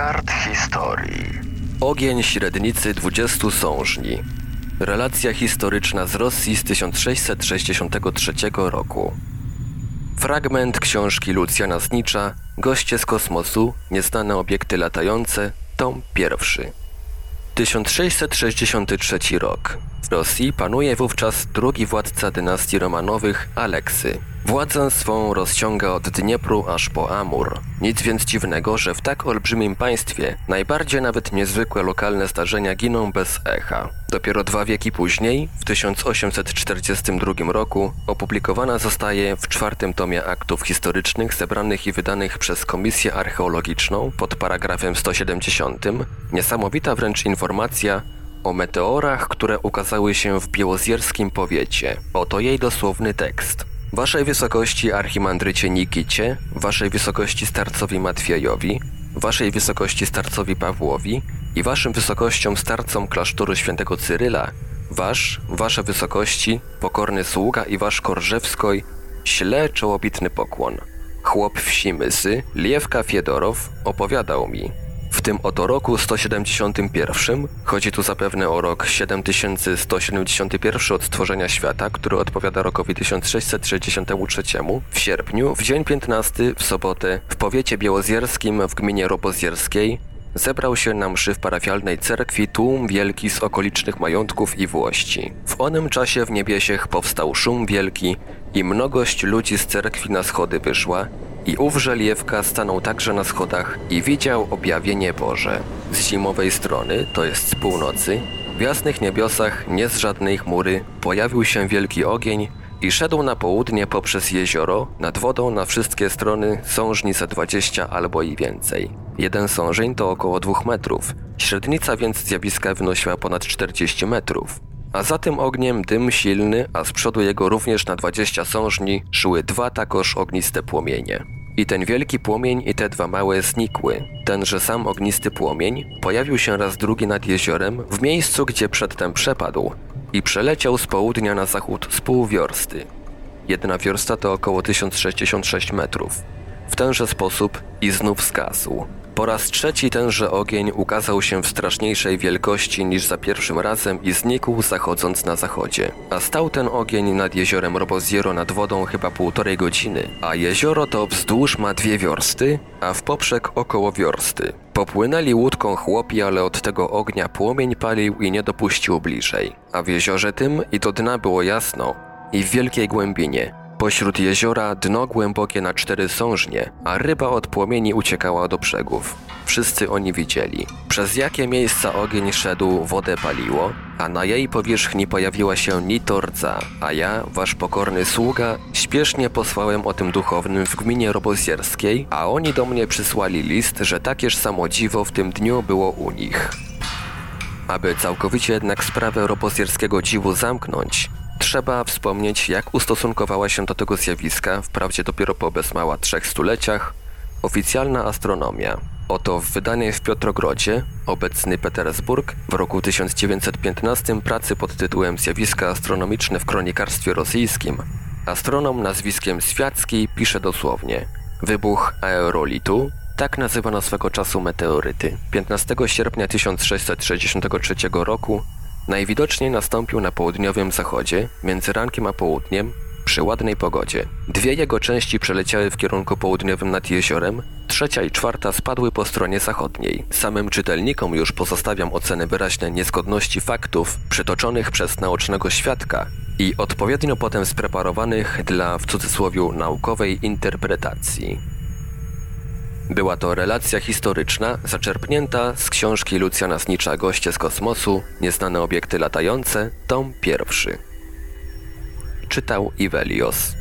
kart historii. Ogień średnicy 20 sążni. Relacja historyczna z Rosji z 1663 roku. Fragment książki Lucjana Znicza Goście z kosmosu, nieznane obiekty latające, tom pierwszy. 1663 rok. Rosji panuje wówczas drugi władca dynastii Romanowych, Aleksy. Władzę swą rozciąga od Dniepru aż po Amur. Nic więc dziwnego, że w tak olbrzymim państwie najbardziej nawet niezwykłe lokalne zdarzenia giną bez echa. Dopiero dwa wieki później, w 1842 roku, opublikowana zostaje w czwartym tomie aktów historycznych zebranych i wydanych przez Komisję Archeologiczną pod paragrafem 170 niesamowita wręcz informacja o meteorach, które ukazały się w białozierskim powiecie. Oto jej dosłowny tekst. Waszej wysokości archimandrycie Nikicie, waszej wysokości starcowi Matwiejowi, waszej wysokości starcowi Pawłowi i waszym wysokościom starcom klasztoru świętego Cyryla, wasz, wasze wysokości, pokorny sługa i wasz Korżewskoj, śle czołobitny pokłon. Chłop wsi Mysy, Liewka Fiedorow, opowiadał mi, w tym oto roku 171, chodzi tu zapewne o rok 7171 od stworzenia świata, który odpowiada rokowi 1663, w sierpniu, w dzień 15, w sobotę, w powiecie białozierskim w gminie Robozierskiej, zebrał się na mszy w parafialnej cerkwi tłum wielki z okolicznych majątków i włości. W onym czasie w niebiesiech powstał szum wielki i mnogość ludzi z cerkwi na schody wyszła, i ów żeliewka stanął także na schodach i widział objawienie Boże. Z zimowej strony, to jest z północy, w jasnych niebiosach, nie z żadnej chmury, pojawił się wielki ogień i szedł na południe poprzez jezioro, nad wodą na wszystkie strony sążni ze 20 albo i więcej. Jeden sążeń to około 2 metrów, średnica więc zjawiska wynosiła ponad 40 metrów. A za tym ogniem dym silny, a z przodu jego również na 20 sążni szły dwa takoż ogniste płomienie. I ten wielki płomień i te dwa małe znikły. Tenże sam ognisty płomień pojawił się raz drugi nad jeziorem, w miejscu, gdzie przedtem przepadł i przeleciał z południa na zachód z pół wiorsty. Jedna wiorsta to około 1066 metrów. W tenże sposób i znów zgasł. Po raz trzeci tenże ogień ukazał się w straszniejszej wielkości niż za pierwszym razem i znikł zachodząc na zachodzie. A stał ten ogień nad jeziorem Roboziero nad wodą chyba półtorej godziny, a jezioro to wzdłuż ma dwie wiorsty, a w poprzek około wiorsty. Popłynęli łódką chłopi, ale od tego ognia płomień palił i nie dopuścił bliżej. A w jeziorze tym i do dna było jasno i w wielkiej głębinie, Pośród jeziora dno głębokie na cztery sążnie, a ryba od płomieni uciekała do brzegów. Wszyscy oni widzieli. Przez jakie miejsca ogień szedł, wodę paliło, a na jej powierzchni pojawiła się nitordza, a ja, wasz pokorny sługa, śpiesznie posłałem o tym duchownym w gminie robozierskiej, a oni do mnie przysłali list, że takież samo dziwo w tym dniu było u nich. Aby całkowicie jednak sprawę robozierskiego dziwu zamknąć, Trzeba wspomnieć, jak ustosunkowała się do tego zjawiska, wprawdzie dopiero po bezmała trzech stuleciach, oficjalna astronomia. Oto w wydanej w Piotrogrodzie, obecny Petersburg, w roku 1915 pracy pod tytułem Zjawiska astronomiczne w kronikarstwie rosyjskim, astronom nazwiskiem Świacki pisze dosłownie. Wybuch aerolitu, tak nazywano swego czasu meteoryty. 15 sierpnia 1663 roku Najwidoczniej nastąpił na południowym zachodzie, między rankiem a południem, przy ładnej pogodzie. Dwie jego części przeleciały w kierunku południowym nad jeziorem, trzecia i czwarta spadły po stronie zachodniej. Samym czytelnikom już pozostawiam oceny wyraźne niezgodności faktów przytoczonych przez naocznego świadka i odpowiednio potem spreparowanych dla w cudzysłowie naukowej interpretacji. Była to relacja historyczna zaczerpnięta z książki Lucjana Snicza Goście z kosmosu, Nieznane obiekty latające, tom pierwszy. Czytał Ivelios.